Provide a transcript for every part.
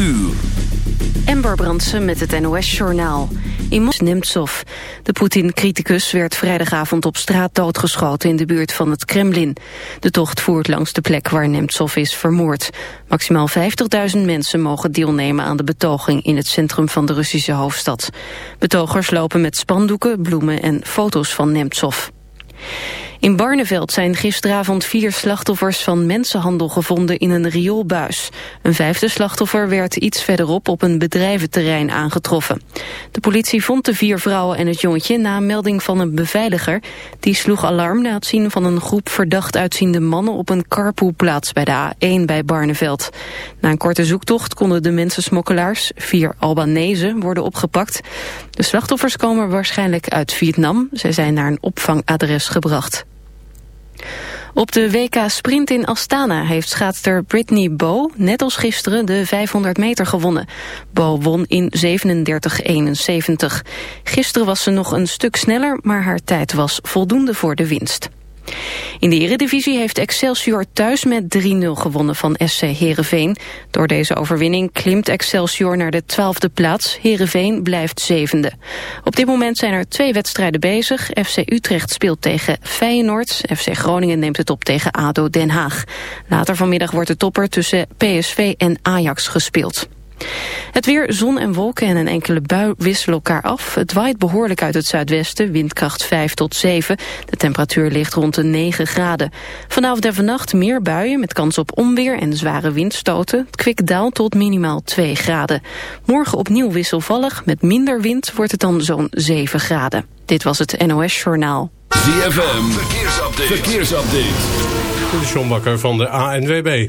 uur. Ember Brandsen met het NOS-journaal. In Nemtsov. De Poetin-criticus werd vrijdagavond op straat doodgeschoten in de buurt van het Kremlin. De tocht voert langs de plek waar Nemtsov is vermoord. Maximaal 50.000 mensen mogen deelnemen aan de betoging in het centrum van de Russische hoofdstad. Betogers lopen met spandoeken, bloemen en foto's van Nemtsov. In Barneveld zijn gisteravond vier slachtoffers van mensenhandel gevonden in een rioolbuis. Een vijfde slachtoffer werd iets verderop op een bedrijventerrein aangetroffen. De politie vond de vier vrouwen en het jongetje na een melding van een beveiliger. Die sloeg alarm na het zien van een groep verdacht uitziende mannen op een carpoolplaats bij de A1 bij Barneveld. Na een korte zoektocht konden de mensensmokkelaars, vier Albanese, worden opgepakt. De slachtoffers komen waarschijnlijk uit Vietnam. Zij zijn naar een opvangadres gebracht. Op de WK Sprint in Astana heeft schaatster Brittany Bow net als gisteren de 500 meter gewonnen. Bow won in 37-71. Gisteren was ze nog een stuk sneller, maar haar tijd was voldoende voor de winst. In de eredivisie heeft Excelsior thuis met 3-0 gewonnen van SC Heerenveen. Door deze overwinning klimt Excelsior naar de twaalfde plaats. Heerenveen blijft zevende. Op dit moment zijn er twee wedstrijden bezig. FC Utrecht speelt tegen Feyenoord. FC Groningen neemt het op tegen ADO Den Haag. Later vanmiddag wordt de topper tussen PSV en Ajax gespeeld. Het weer, zon en wolken en een enkele bui wisselen elkaar af. Het waait behoorlijk uit het zuidwesten, windkracht 5 tot 7. De temperatuur ligt rond de 9 graden. Vanavond en vannacht meer buien met kans op onweer en zware windstoten. Het kwik daalt tot minimaal 2 graden. Morgen opnieuw wisselvallig, met minder wind wordt het dan zo'n 7 graden. Dit was het NOS Journaal. ZFM, verkeersupdate. verkeersupdate. De John Bakker van de ANWB.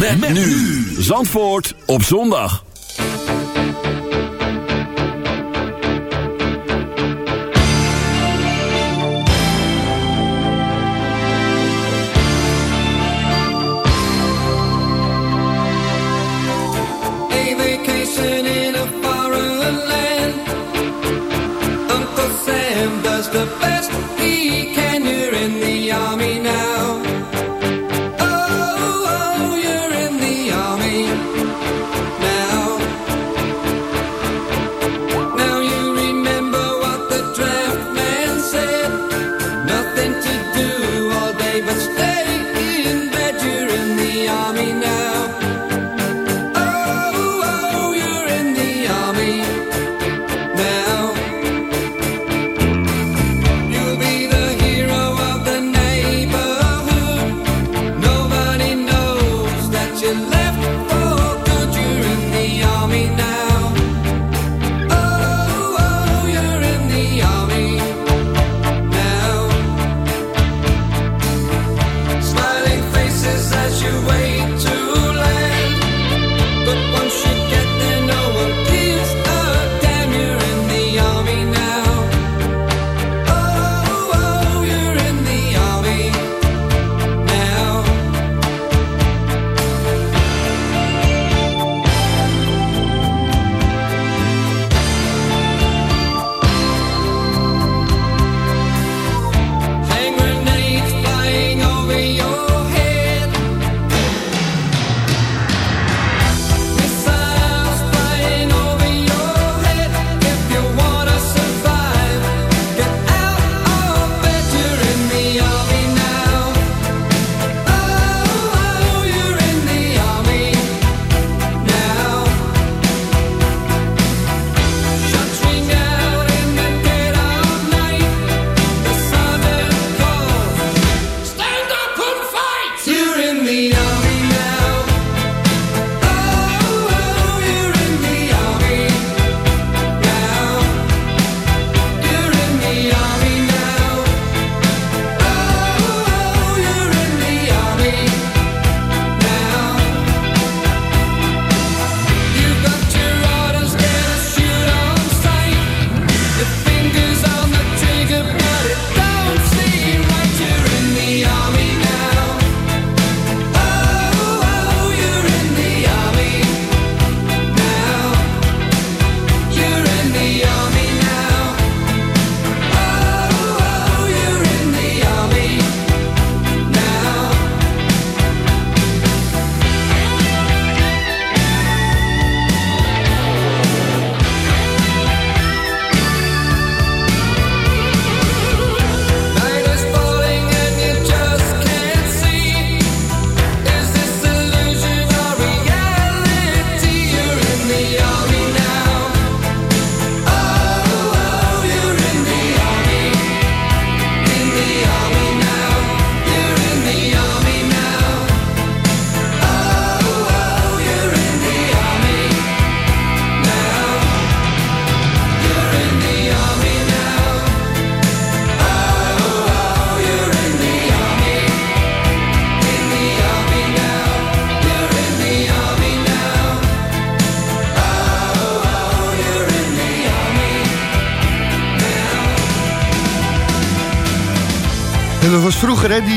Met, nu. Zandvoort op zondag. The best he can.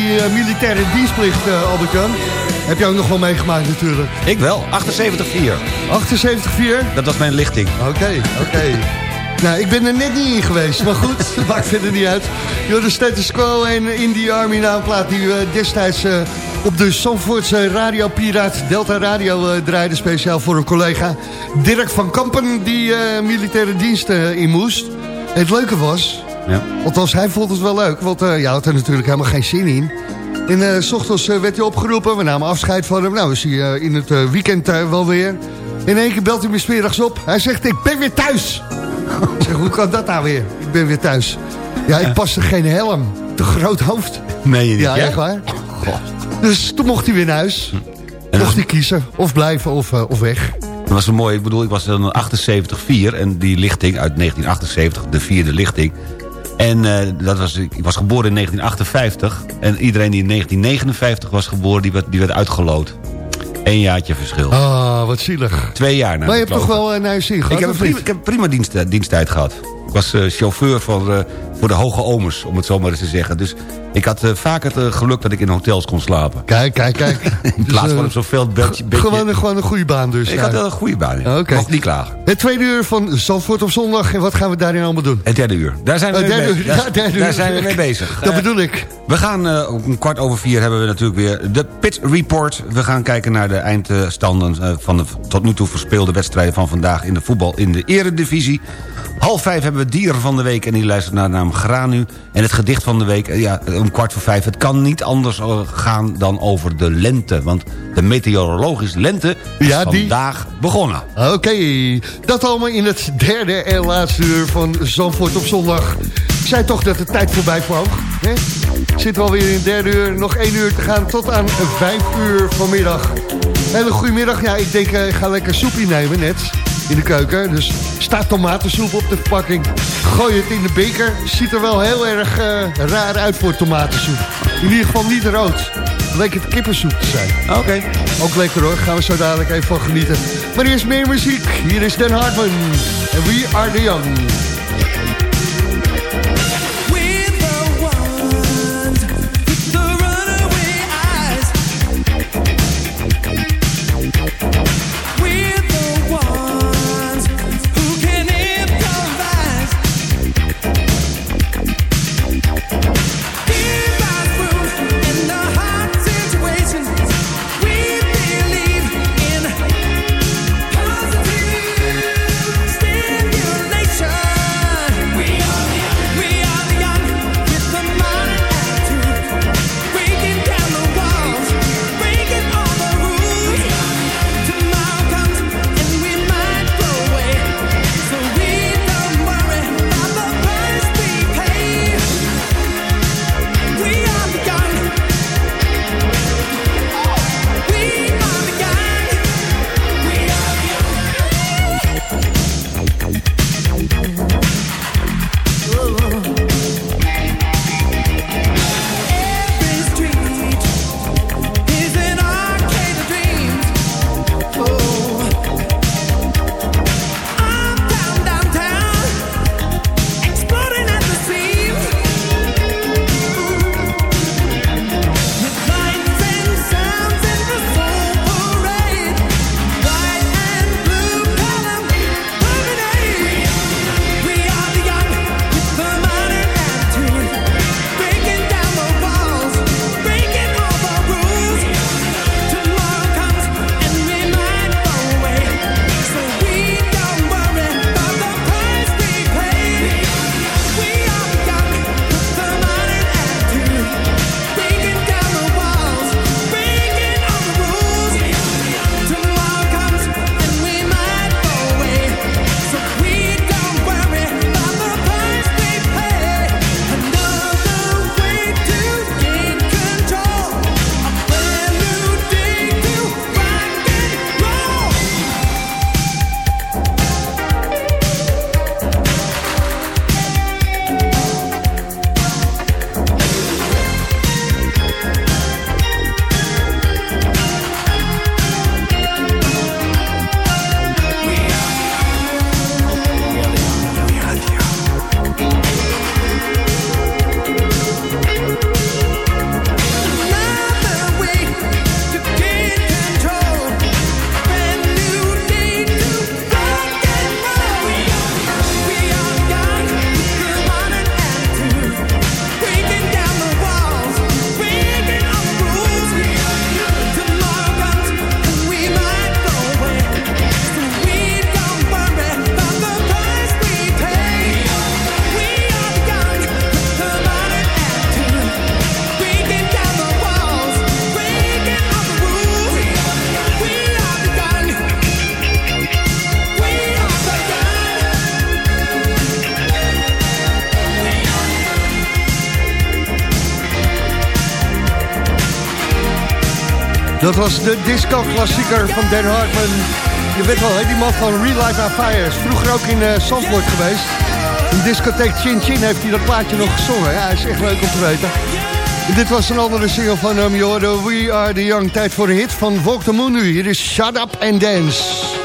Die eh, militaire dienstplicht, eh Albert-Jan. Heb je ook nog wel meegemaakt natuurlijk. Ik wel, 78-4. 78-4? Dat was mijn lichting. Oké, oké. Nou, ik ben er net niet in geweest, maar goed, maakt verder niet uit. Yo, de status quo en Indie Army naamplaat die we destijds eh, op de Zandvoortse radiopiraat Delta Radio eh, draaide. Speciaal voor een collega Dirk van Kampen die eh, militaire dienst eh, in moest. Het leuke was, Ja. althans hij vond het wel leuk, want eh ja, had er natuurlijk helemaal geen zin in. En eh, s ochtends eh, werd hij opgeroepen, we namen afscheid van hem. Nou is hij in het weekend wel weer. In één keer belt hij me 's middags op. Hij zegt, ik ben weer thuis. Ik zeg, hoe kan dat nou weer? Ik ben weer thuis. Ja, ik paste geen helm. Te groot hoofd. Je niet? Ja, echt waar. Dus toen mocht hij weer naar huis. En Mocht hij kiezen. Of blijven of, of weg. dat was een mooi, ik bedoel, ik was dan 78-4 en die lichting uit 1978, de vierde lichting. En eh, dat was, ik was geboren in 1958 en iedereen die in 1959 was geboren, die werd, die werd uitgeloot. Eén jaartje verschil. Ah, wat zielig. Twee jaar na Maar je hebt toch wel je zin gehad? Ik heb, een prima, ik heb een prima dienst, eh, diensttijd gehad. Ik was eh, chauffeur voor, voor de hoge omers, om het zo maar eens te zeggen. Dus ik had eh, vaak het eh, geluk dat ik in hotels kon slapen. Kijk, kijk, kijk. In plaats Dus, van eh, op zo'n veld beetje... Gewoon, een- gewoon een goede baan dus. Ik had wel een goede baan. ja. Mocht niet klagen. Het tweede uur van Zandvoort op zondag. En wat gaan we daarin allemaal doen? Het derde uur. Daar zijn we, mee, bezig. Daar, Ja, derde daar uur. zijn we mee bezig. Dat bedoel ik. we gaan om kwart over vier hebben we natuurlijk weer de Pit Report. We gaan kijken naar de eindstanden van de tot nu toe verspeelde wedstrijden van vandaag in de voetbal in de eredivisie. Half vijf hebben we dier van de week en die luistert naar de naam Granu. En het gedicht van de week, ja, om kwart voor vijf. Het kan niet anders eh, gaan dan over de lente. Want de meteorologische lente is Ja, die- vandaag begonnen. Oké, dat allemaal in het derde en laatste uur van Zandvoort op zondag. Ik zei toch dat de tijd voorbij vloog. Hè? Zitten we alweer in het derde uur. Nog één uur te gaan tot aan vijf uur vanmiddag. Hele goede middag. Ja, ik denk eh, ik ga lekker soepje nemen net in de keuken. Dus staat tomatensoep op de verpakking. Gooi het in de beker. Ziet er wel heel erg eh, raar uit voor tomatensoep. In ieder geval niet rood. Leek het kippensoep te zijn. Oké. Ook lekker hoor, gaan we zo dadelijk even van genieten. Maar eerst meer muziek. Hier is Dan Hartman. En We Are The Young. Dat was de disco-klassieker van Dan Hartman. Je weet wel, die man van Real Life on Fire is vroeger ook in uh, geweest. In discotheek Chin Chin heeft hij dat plaatje nog gezongen. Ja, is echt leuk om te weten. En dit was een andere single van hem, We Are The Young. Tijd voor de hit van Walk the Moon nu. Hier is Shut Up and Dance.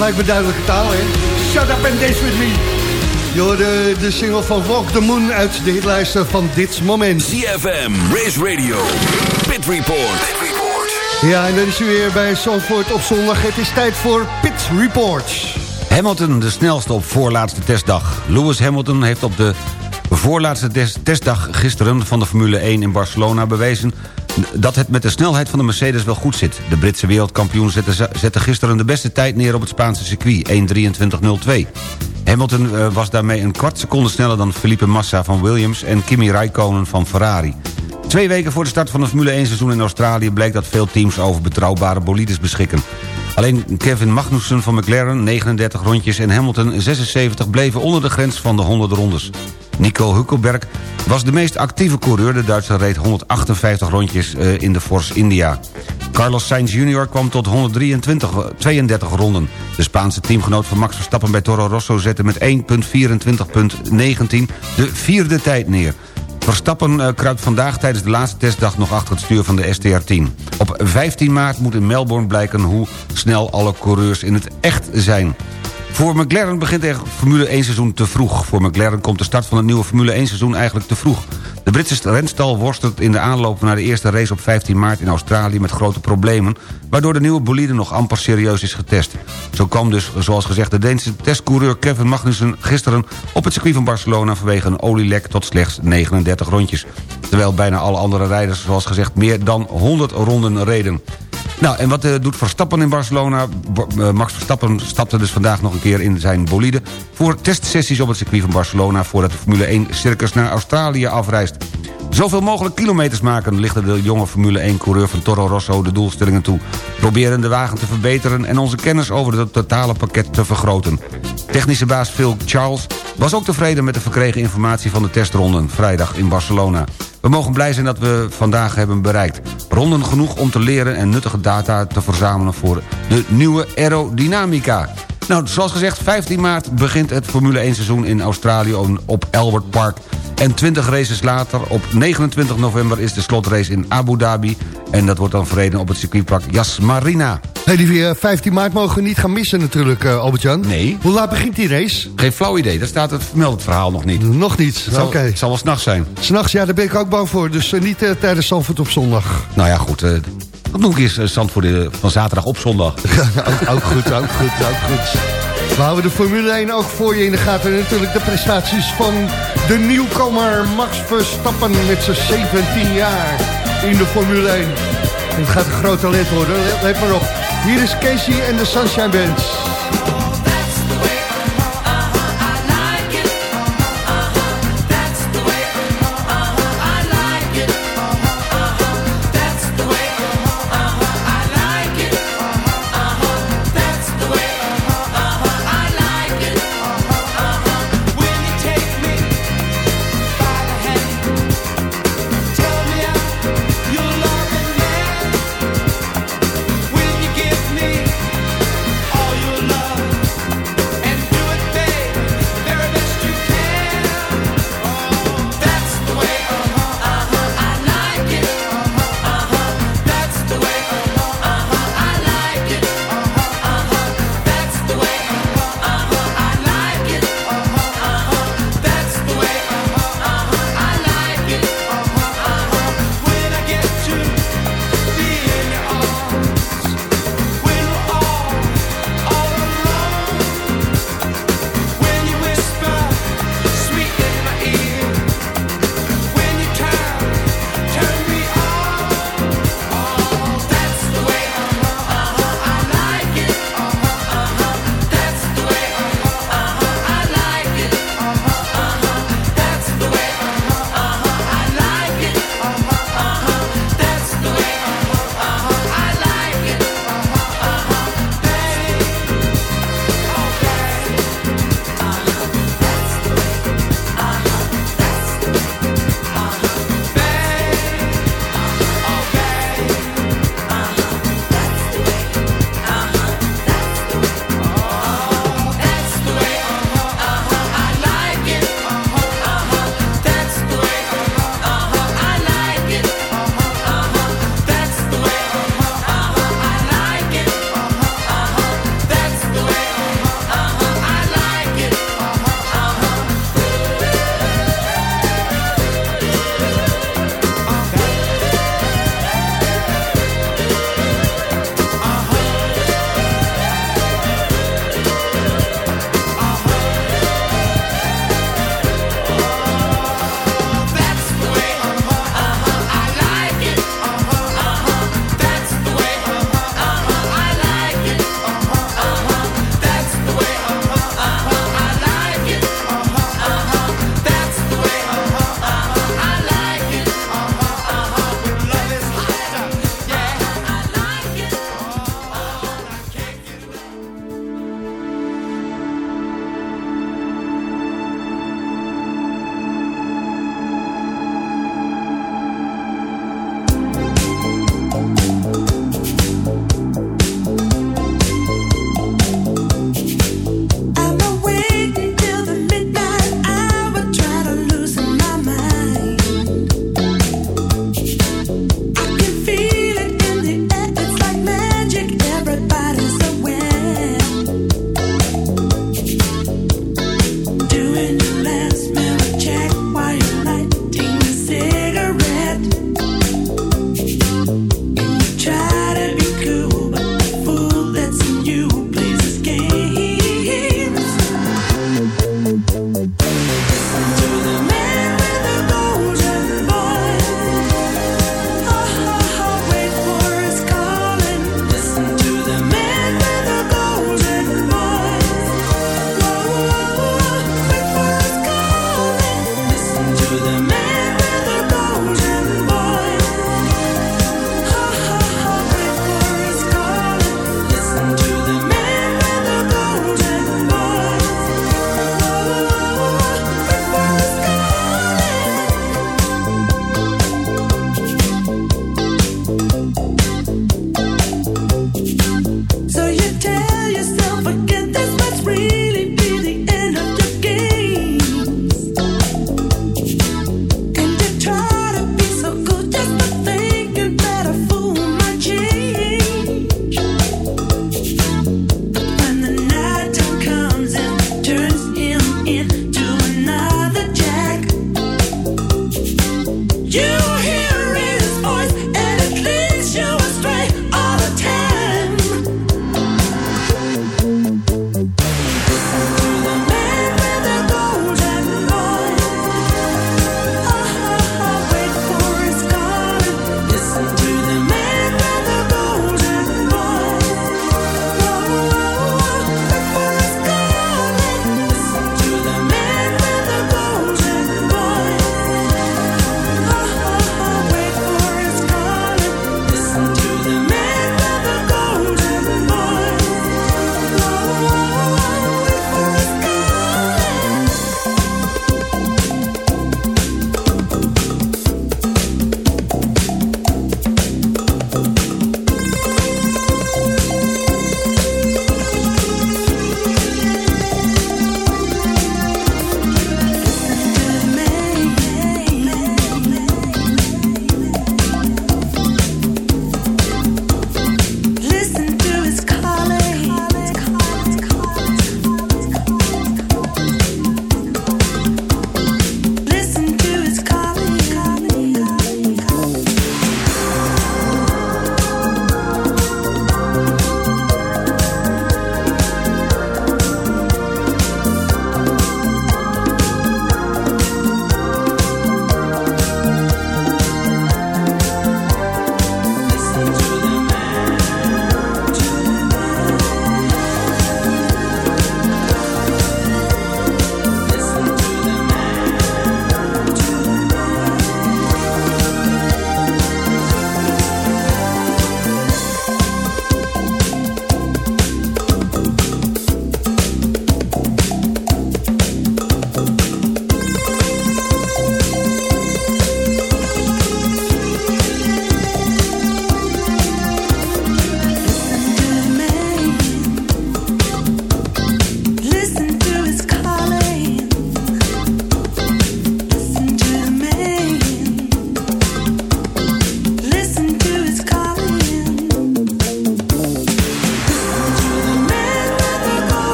Lijkt me duidelijke taal, hè? Shut up and dance with me. Je hoorde de single van Walk the Moon uit de hitlijsten van dit moment. CFM, Race Radio, Pit Report. Ja, en dan is u weer bij Zandvoort op zondag. Het is tijd voor Pit Reports. Hamilton de snelste op voorlaatste testdag. Lewis Hamilton heeft op de voorlaatste tes- testdag gisteren van de Formule 1 in Barcelona bewezen dat het met de snelheid van de Mercedes wel goed zit. De Britse wereldkampioen zette, gisteren de beste tijd neer op het Spaanse circuit, 1.23.02. Hamilton eh, was daarmee een kwart seconde sneller dan Felipe Massa van Williams... en Kimi Räikkönen van Ferrari. Twee weken voor de start van het Formule 1 seizoen in Australië... bleek dat veel teams over betrouwbare bolides beschikken. Alleen Kevin Magnussen van McLaren, 39 rondjes... en Hamilton, 76, bleven onder de grens van de 100 rondes. Nico Hülkenberg was de meest actieve coureur. De Duitser reed 158 rondjes eh, in de Force India. Carlos Sainz Jr. kwam tot 123, 32 ronden. De Spaanse teamgenoot van Max Verstappen bij Toro Rosso... zette met 1.24.19 de vierde tijd neer. Verstappen eh, kruipt vandaag tijdens de laatste testdag nog achter het stuur van de STR-10. Op 15 maart moet in Melbourne blijken hoe snel alle coureurs in het echt zijn. Voor McLaren begint er Formule 1 seizoen te vroeg. Voor McLaren komt de start van het nieuwe Formule 1 seizoen eigenlijk te vroeg. De Britse renstal worstelt in de aanloop naar de eerste race op 15 maart in Australië met grote problemen, waardoor de nieuwe bolide nog amper serieus is getest. Zo kwam dus, zoals gezegd, de Deense testcoureur Kevin Magnussen gisteren op het circuit van Barcelona vanwege een olielek tot slechts 39 rondjes. Terwijl bijna alle andere rijders, zoals gezegd, meer dan 100 ronden reden. Nou, en wat eh, doet Verstappen in Barcelona? Eh, Max Verstappen stapte dus vandaag nog een keer in zijn bolide... voor testsessies op het circuit van Barcelona... voordat de Formule 1 circus naar Australië afreist. Zoveel mogelijk kilometers maken lichten de jonge Formule 1-coureur van Toro Rosso de doelstellingen toe. Proberen de wagen te verbeteren en onze kennis over het totale pakket te vergroten. Technische baas Phil Charles was ook tevreden met de verkregen informatie van de testronden... vrijdag in Barcelona. We mogen blij zijn dat we vandaag hebben bereikt. Ronden genoeg om te leren en nuttige data te verzamelen voor de nieuwe aerodynamica. Nou, zoals gezegd, 15 maart begint het Formule 1 seizoen in Australië op Albert Park. En 20 races later, op 29 november, is de slotrace in Abu Dhabi. En dat wordt dan verreden op het circuitpark Yas Marina. Hey, die eh, 15 maart mogen we niet gaan missen natuurlijk, eh, Albert-Jan. Nee. Hoe laat begint die race? Geen flauw idee, daar staat het vermeld het verhaal nog niet. Nog niet, oké. het zal wel s'nachts zijn. S'nachts, ja, daar ben ik ook bang voor. Dus eh, niet eh, tijdens Zandvoort op zondag. Nou ja, goed. eh dat noem ik eens eh, Zandvoort eh, van zaterdag op zondag. ook, ook goed, ook goed, ook goed. We houden de Formule 1 ook voor je in de gaten. En natuurlijk de prestaties van de nieuwkomer Max Verstappen met zijn 17 jaar in de Formule 1. En het gaat een groot talent worden, let, maar op. Hier is Casey en de Sunshine Band.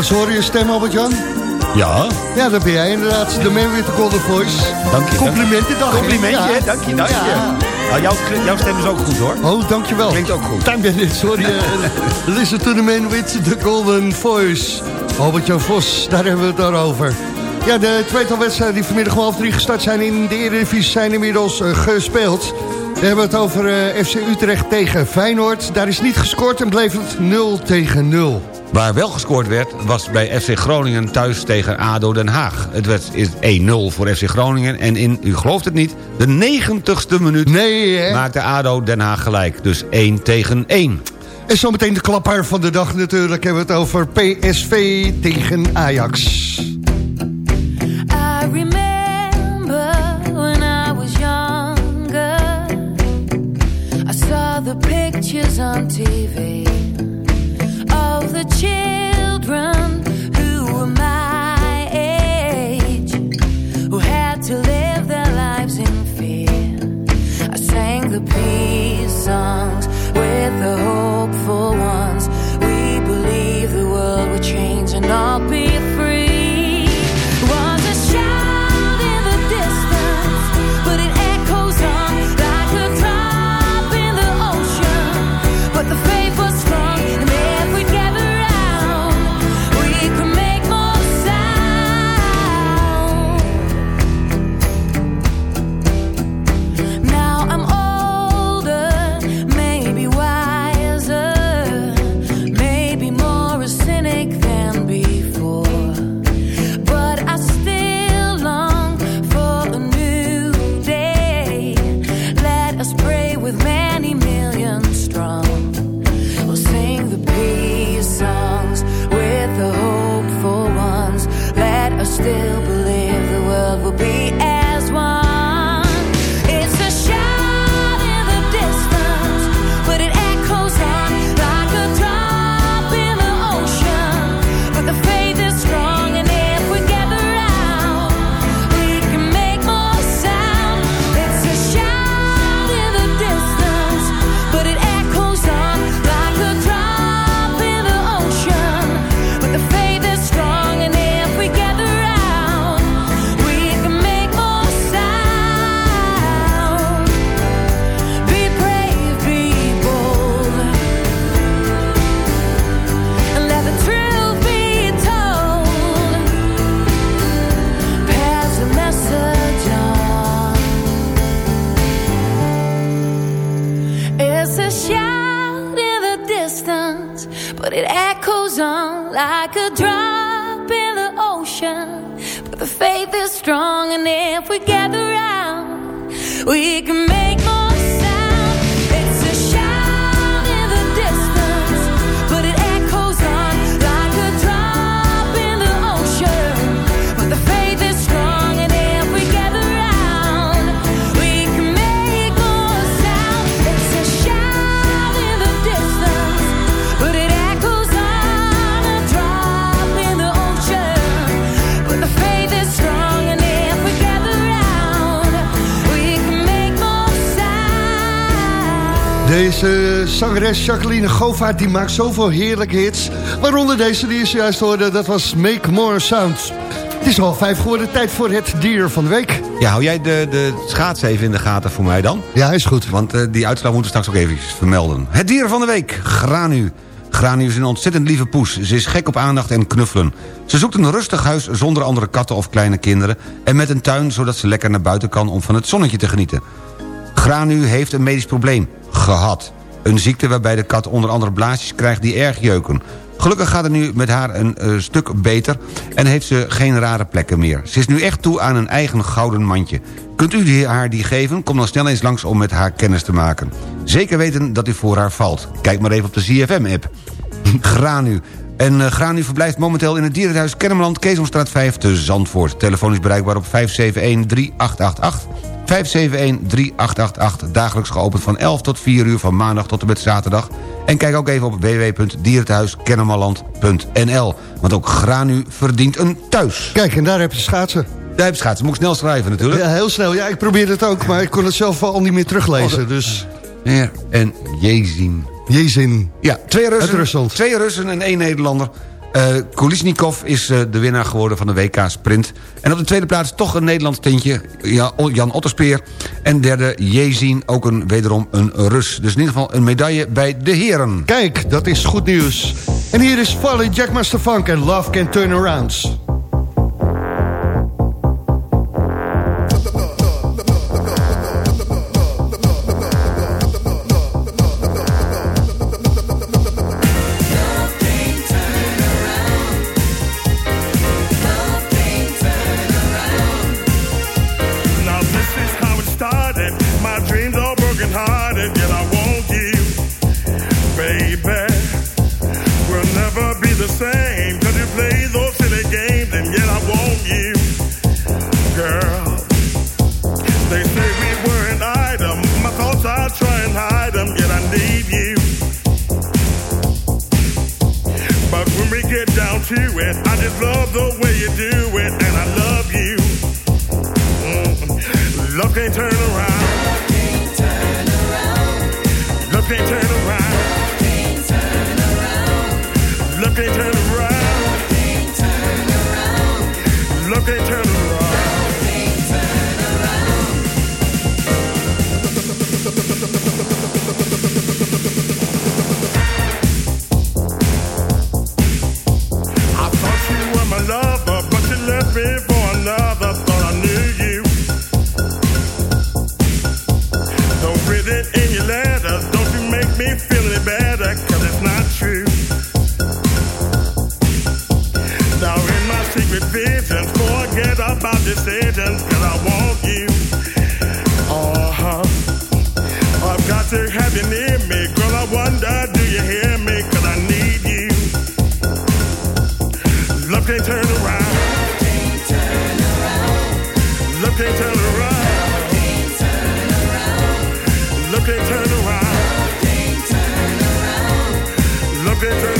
Eens horen je stem, Albert-Jan. Ja, Ja, dat ben jij inderdaad. De man with the golden voice. dank je. Complimenten, dag. Complimentje, Ja. dank je, dank je. Ja. Nou, jouw, jouw stem is ook goed, hoor. Oh, dankjewel. Klinkt ook goed. Time Bandit, sorry. eh, listen to the man with the golden voice. Albert-Jan Vos, daar hebben we het dan over. Ja, de tweetal wedstrijden die vanmiddag om half drie gestart zijn in de Eredivisie zijn inmiddels eh, gespeeld. We hebben het over eh, FC Utrecht tegen Feyenoord. Daar is niet gescoord en bleef het 0 tegen 0. Waar wel gescoord werd, was bij FC Groningen thuis tegen ADO Den Haag. Het werd is 1-0 voor FC Groningen en in, u gelooft het niet, de 90ste minuut Nee, hè? maakte ADO Den Haag gelijk. Dus 1 tegen 1. En zometeen de klapper van de dag natuurlijk hebben we het over PSV tegen Ajax. I remember when I was younger. I saw the pictures on TV Deze zangeres Jacqueline Govaert die maakt zoveel heerlijke hits. Waaronder deze die je zojuist hoorde, dat was Make More Sound. Het is al vijf geworden, tijd voor het dier van de week. Ja, hou jij de, de schaats even in de gaten voor mij dan? Ja, is goed. Want eh, die uitslag moeten we straks ook even vermelden. Het dier van de week, Granu. Granu is een ontzettend lieve poes. Ze is gek op aandacht en knuffelen. Ze zoekt een rustig huis zonder andere katten of kleine kinderen... en met een tuin zodat ze lekker naar buiten kan om van het zonnetje te genieten. Granu heeft een medisch probleem. Gehad. Een ziekte waarbij de kat onder andere blaasjes krijgt die erg jeuken. Gelukkig gaat het nu met haar een eh, stuk beter... en heeft ze geen rare plekken meer. Ze is nu echt toe aan een eigen gouden mandje. Kunt u haar die geven? Kom dan snel eens langs om met haar kennis te maken. Zeker weten dat u voor haar valt. Kijk maar even op de ZFM-app. Granu. En eh, Granu verblijft momenteel in het dierenhuis Kennemerland... Keesomstraat 5 te Zandvoort. Telefoon is bereikbaar op 571-3888. 571-3888. Dagelijks geopend van 11 tot 4 uur van maandag tot en met zaterdag. En kijk ook even op www.dierenthuiskennemerland.nl. Want ook Granu verdient een thuis. Kijk, en daar heb je schaatsen. Daar heb je schaatsen. Moet ik snel schrijven natuurlijk. Ja, heel snel. Ja, ik probeer het ook, maar ik kon het zelf al niet meer teruglezen. Dus, Ja, en Jezien. Jezin. Ja, twee Russen, Rusland. twee Russen en één Nederlander. Eh Kulisnikov is eh, de winnaar geworden van de WK Sprint. En op de tweede plaats toch een Nederlands tintje, Ja- Jan Otterspeer. En derde Jezien, ook een, wederom een Rus. Dus in ieder geval een medaille bij de heren. Kijk, dat is goed nieuws. En hier is Folly Jackmaster Funk en Love Can Turn Around. Love the Love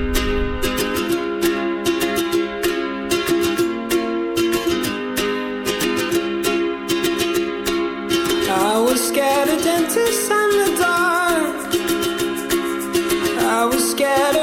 Of and the dark. I was scared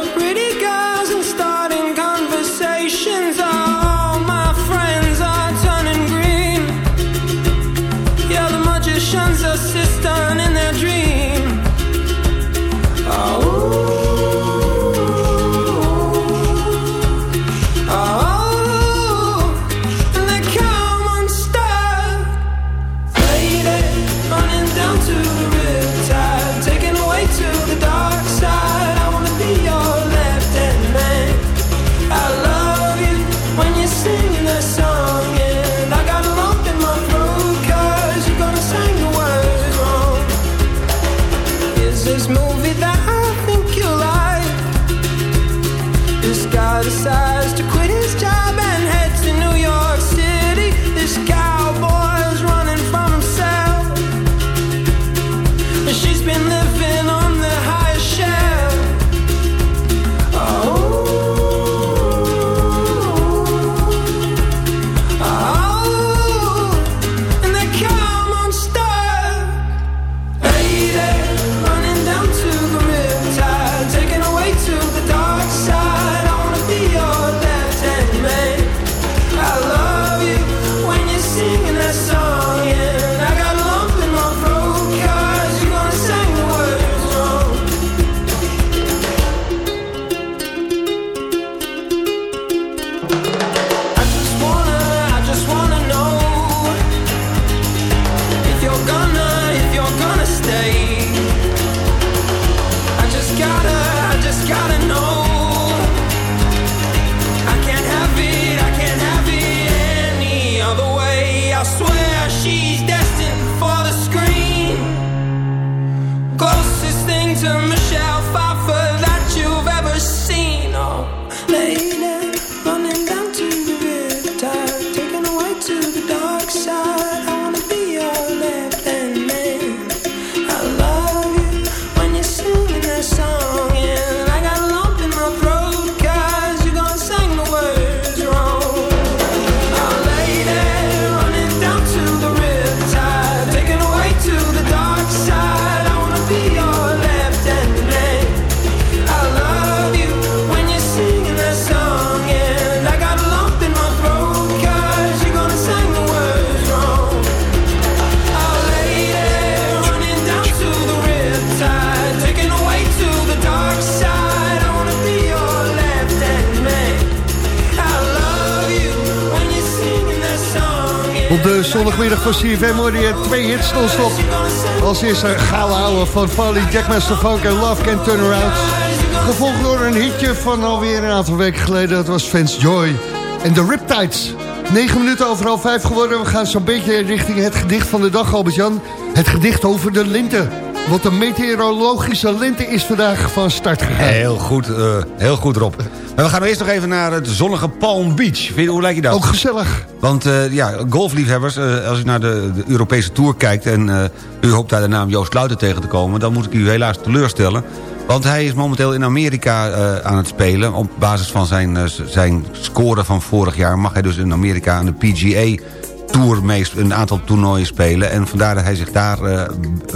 zondagmiddag van CFM twee hits non-stop. Als eerste Gala houden van Folly, Jackmaster Funk en Love Can Turn Around. Gevolgd door een hitje van alweer een aantal weken geleden. Dat was Fans Joy en de Riptides. 9 minuten overal 5 geworden. We gaan zo'n beetje richting het gedicht van de dag, Albert-Jan. Het gedicht over de lente. Want de meteorologische lente is vandaag van start gegaan. Heel goed, eh, heel goed Rob. We gaan eerst nog even naar het zonnige Palm Beach. Vind je, hoe lijkt je dat? Ook gezellig. Want eh, ja, golfliefhebbers, eh, als u naar de, de Europese Tour kijkt... en eh, u hoopt daar de naam Joost Luiten tegen te komen... dan moet ik u helaas teleurstellen. Want hij is momenteel in Amerika aan het spelen. Op basis van zijn, zijn score van vorig jaar... mag hij dus in Amerika aan de PGA Tour mee een aantal toernooien spelen. En vandaar dat hij zich daar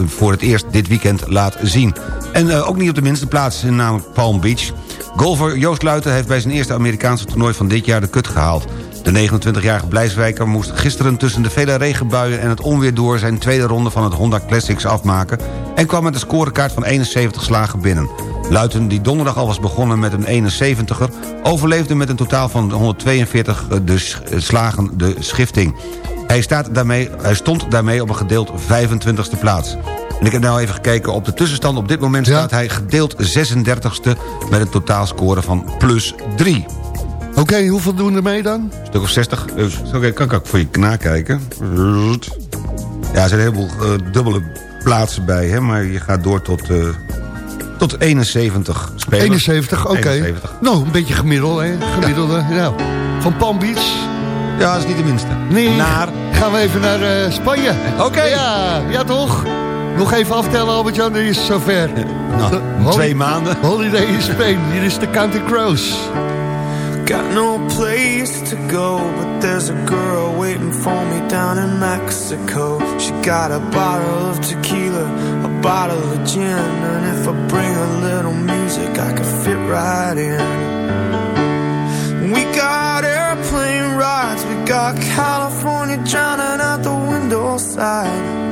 voor het eerst dit weekend laat zien. En ook niet op de minste plaats, in namelijk Palm Beach. Golfer Joost Luiten heeft bij zijn eerste Amerikaanse toernooi van dit jaar de kut gehaald. De 29-jarige Blijswijker moest gisteren tussen de vele regenbuien en het onweer door... zijn tweede ronde van het Honda Classics afmaken... en kwam met een scorekaart van 71 slagen binnen. Luiten, die donderdag al was begonnen met een 71er... overleefde met een totaal van 142 de sch- slagen de schifting. Hij, staat daarmee, hij stond daarmee op een gedeeld 25e plaats. En ik heb nou even gekeken op de tussenstand. Op dit moment staat hij gedeeld 36e... met een totaalscore van plus 3. Oké, hoeveel doen er mee dan? Een stuk of 60. Dus, Oké, kan ik ook voor je nakijken. Ja, er zijn een heleboel eh, dubbele plaatsen bij, hè, maar je gaat door tot, eh, tot 71 spelers. 71, oké. 71. Nou, een beetje gemiddeld, hè? Gemiddelde, ja. Van Palm Beach. Ja, dat is niet de minste. Nee, Naar? gaan we even naar eh, Spanje. Oké. Ja, ja toch? Nog even aftellen, Albert-Jan, dan is het zover. Nou, twee maanden. Holiday in Spain. Hier is de Counting Crows. Got no place to go, but there's a girl waiting for me down in Mexico. She got a bottle of tequila, a bottle of gin, and if I bring a little music, I can fit right in. We got airplane rides, we got California drowning out the window side.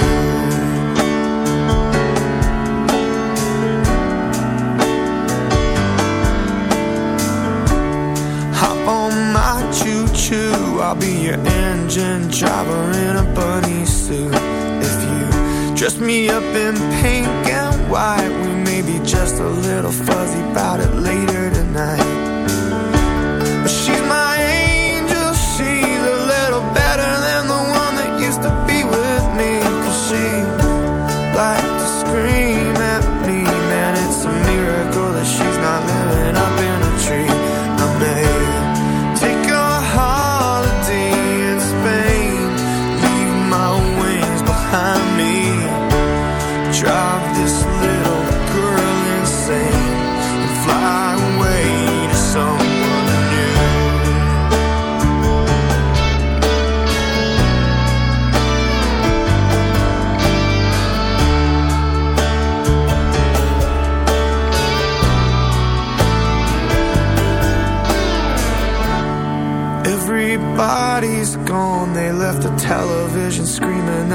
I'll be your engine driver in a bunny suit. If you dress me up in pink and white, we may be just a little fuzzy about it later tonight.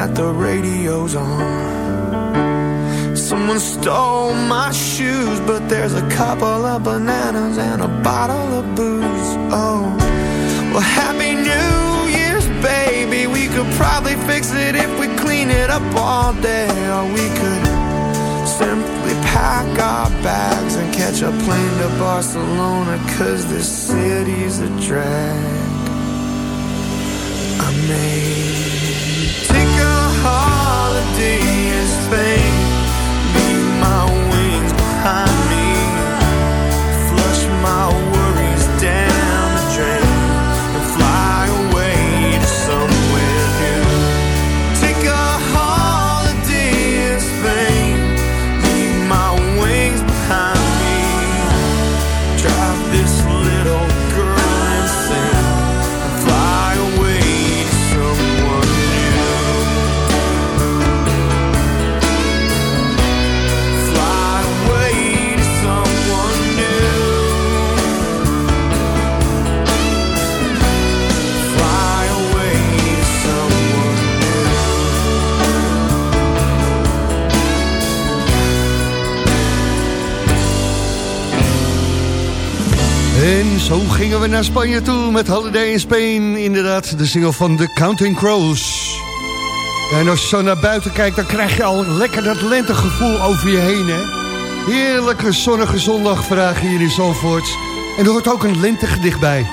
That the radio's on. Someone stole my shoes, but there's a couple of bananas and a bottle of booze. Oh, well, Happy New Year's, baby. We could probably fix it if we clean it up all day, or we could simply pack our bags and catch a plane to Barcelona, cause this city's a drag. Take a holiday in Spain, zo gingen we naar Spanje toe met Holiday in Spain. Inderdaad, de single van The Counting Crows. En als je zo naar buiten kijkt, dan krijg je al lekker dat lentegevoel over je heen, hè? Heerlijke zonnige zondag vandaag hier in Zandvoort. En er hoort ook een lentegedicht bij.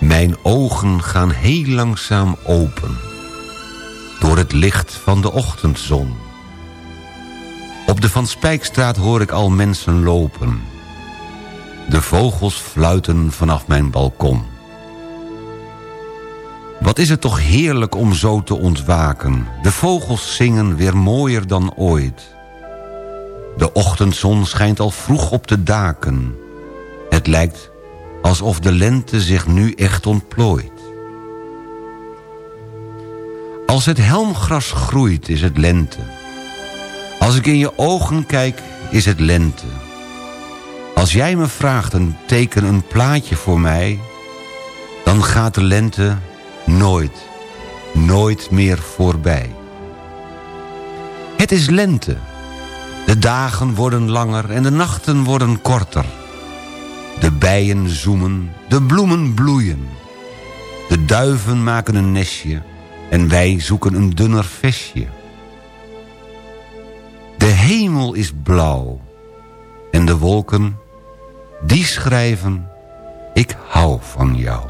Mijn ogen gaan heel langzaam open. Door het licht van de ochtendzon. Op de Van Spijkstraat hoor ik al mensen lopen. De vogels fluiten vanaf mijn balkon. Wat is het toch heerlijk om zo te ontwaken. De vogels zingen weer mooier dan ooit. De ochtendzon schijnt al vroeg op de daken. Het lijkt alsof de lente zich nu echt ontplooit. Als het helmgras groeit is het lente. Als ik in je ogen kijk is het lente. Als jij me vraagt een teken een plaatje voor mij... dan gaat de lente nooit, nooit meer voorbij. Het is lente. De dagen worden langer en de nachten worden korter. De bijen zoemen, de bloemen bloeien. De duiven maken een nestje en wij zoeken een dunner vestje. Hemel is blauw en de wolken, die schrijven, ik hou van jou.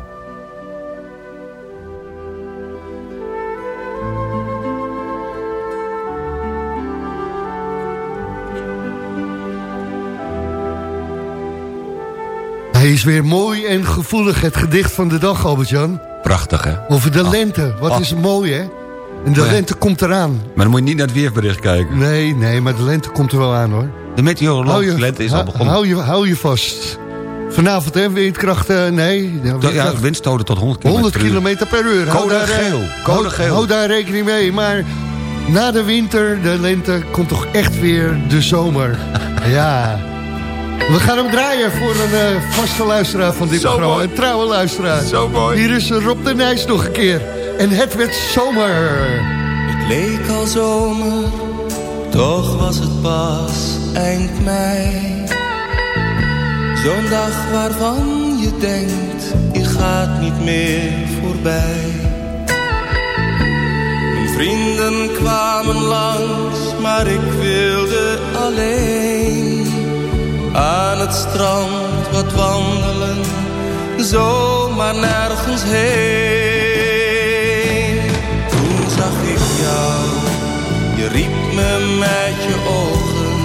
Hij is weer mooi en gevoelig, het gedicht van de dag, Albert-Jan. Prachtig, hè? Over de lente. Wat Oh. is mooi, hè? En de Oh ja. lente komt eraan. Maar dan moet je niet naar het weerbericht kijken. Nee, nee, maar de lente komt er wel aan, hoor. De meteorologische lente is al begonnen. Hou je, hou je vast. Vanavond, hè, windkrachten, nee. Ja, windkracht- windstoten tot 100 km 100 per uur. kilometer per uur. Code daar, eh, geel. hou- Code geel. Hou daar rekening mee. Maar na de winter, de lente, komt toch echt weer de zomer. ja. We gaan hem draaien voor een eh, vaste luisteraar van dit Zo programma. mooi. Een trouwe luisteraar. Zo mooi. Hier is Rob de Nijs nog een keer. En het werd zomer. Het leek al zomer, toch was het pas eind mei. Zo'n dag waarvan je denkt, die gaat niet meer voorbij. Mijn vrienden kwamen langs, maar ik wilde alleen. Aan het strand wat wandelen, zomaar nergens heen. Me met je ogen.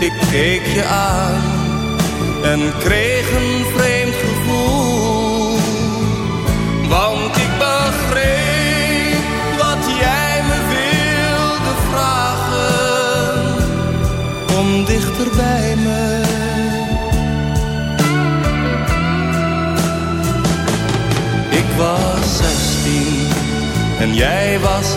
Ik keek je aan en kreeg een vreemd gevoel. Want ik begreep wat jij me wilde vragen. Kom dichter bij me. Ik was 16 en jij was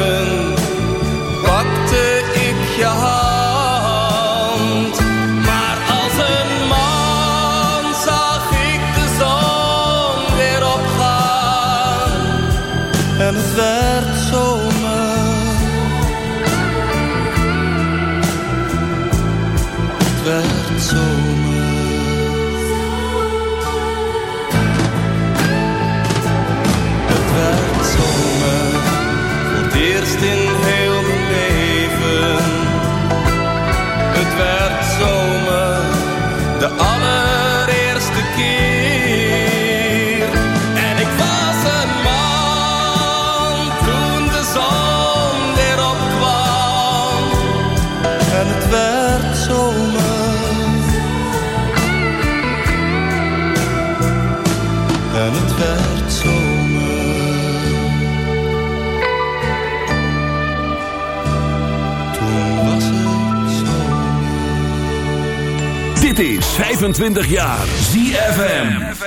een Dit is 25 jaar ZFM.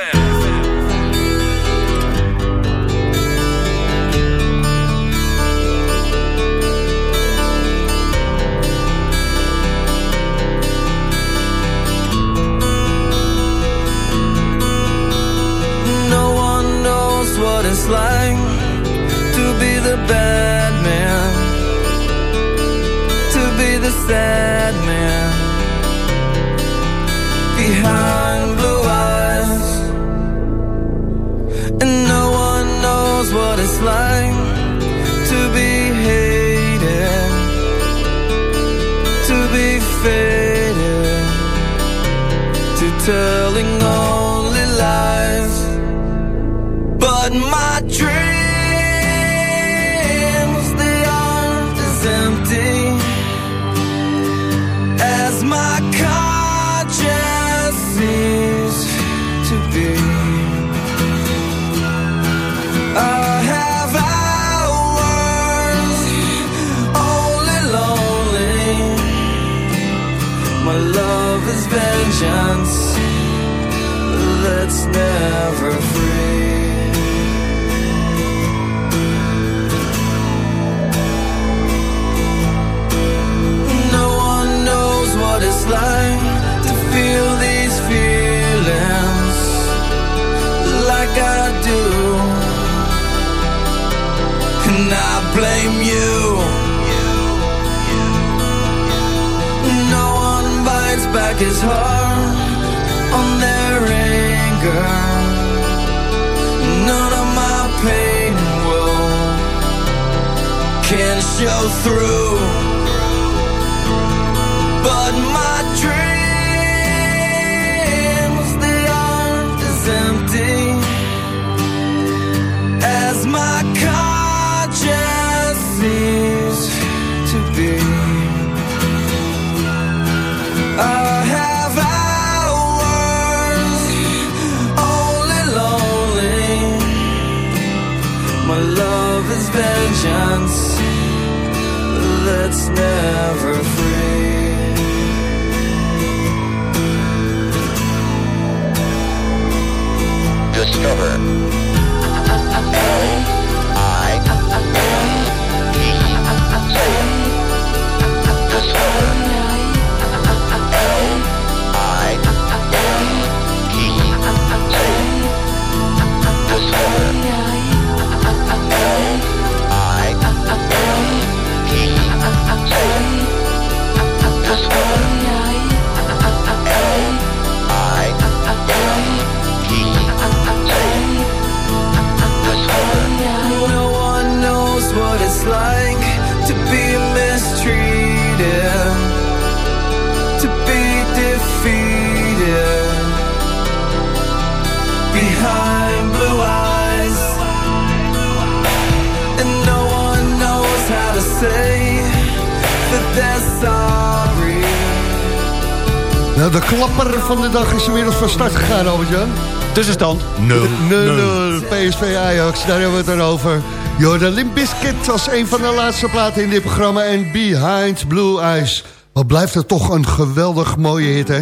Tussenstand 0-0. 0-0, PSV Ajax, daar hebben we het dan over. Jordan Limp Bizkit als een van de laatste platen in dit programma. En Behind Blue Eyes. Wat blijft het toch een geweldig mooie hit, hè?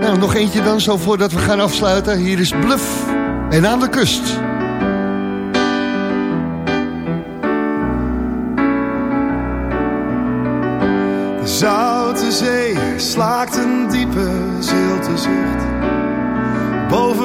Nou, nog eentje dan, zo voordat we gaan afsluiten. Hier is Bluff en aan de kust. De zoute zee slaakt een diepe zilte zucht.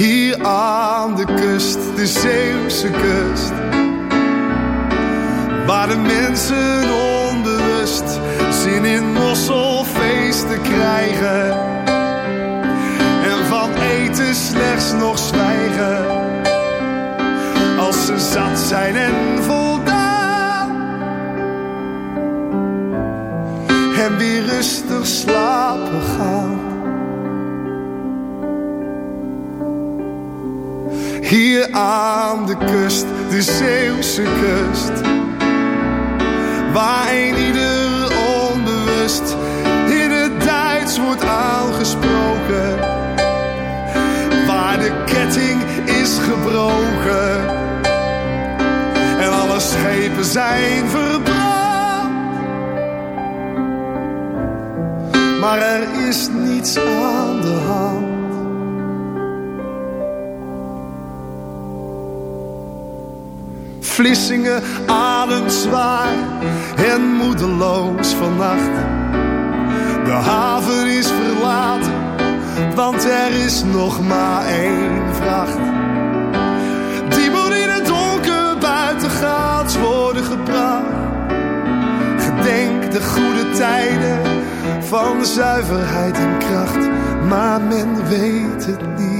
Hier aan de kust, de Zeeuwse kust. Waar de mensen onbewust zin in mosselfeesten krijgen. En van eten slechts nog zwijgen. Als ze zat zijn en voldaan. En weer rustig slapen gaan. Hier aan de kust, de Zeeuwse kust. Waar een ieder onbewust in het Duits wordt aangesproken. Waar de ketting is gebroken. En alle schepen zijn verbrand. Maar er is niets aan de hand. Vlissingen ademt zwaar en moedeloos vannacht. De haven is verlaten, want er is nog maar één vracht. Die moet in het donker buitengaats worden gebracht. Gedenk de goede tijden van zuiverheid en kracht, maar men weet het niet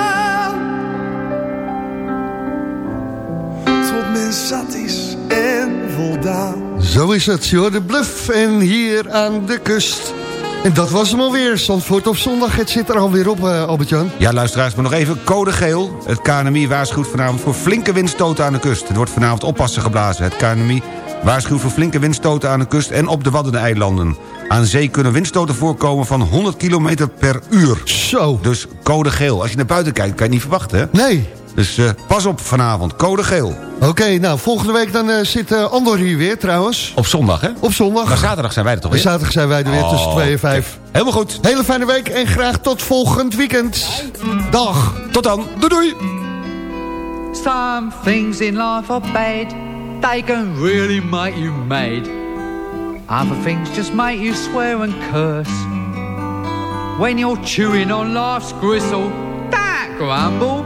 Men zat is en voldaan. Zo is het, joh. De bluff en hier aan de kust. En dat was hem alweer. Zandvoort op zondag. Het zit er alweer op, eh, Albert-Jan. Ja, luisteraars, maar nog even code geel. Het KNMI waarschuwt vanavond voor flinke windstoten aan de kust. Het wordt vanavond oppassen geblazen. Het KNMI waarschuwt voor flinke windstoten aan de kust en op de Waddeneilanden. Aan zee kunnen windstoten voorkomen van 100 km per uur. Zo. Dus code geel. Als je naar buiten kijkt, kan je het niet verwachten, hè? Nee. Dus eh, pas op vanavond, code geel. Oké, nou, volgende week dan eh, zit eh, Andor hier weer trouwens. Op zondag, hè? Op zondag. Maar zaterdag zijn wij er toch En weer? zaterdag zijn wij er weer tussen Oh, 2 en 5. Helemaal goed. Hele fijne week en graag tot volgend weekend. Dag. Tot dan. Doei doei. Some things in life are bad. They can really make you mad. Other things just make you swear and curse. When you're chewing on life's gristle, don't grumble,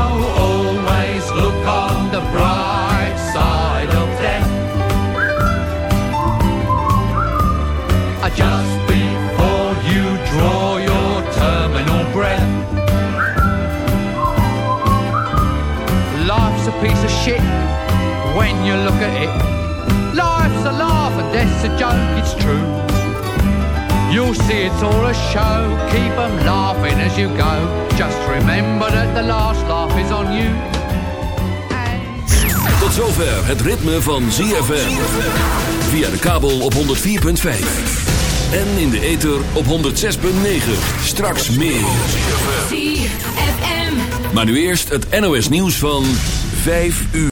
You look at it. Life's a laugh and death's a joke, it's true. You'll see it's all a show, keep 'em laughing as you go. Just remember that the last laugh is on you. Tot zover het ritme van ZFM. Via de kabel op 104.5. En in de ether op 106.9. Straks meer. ZFM. Maar nu eerst het NOS nieuws van 5 uur.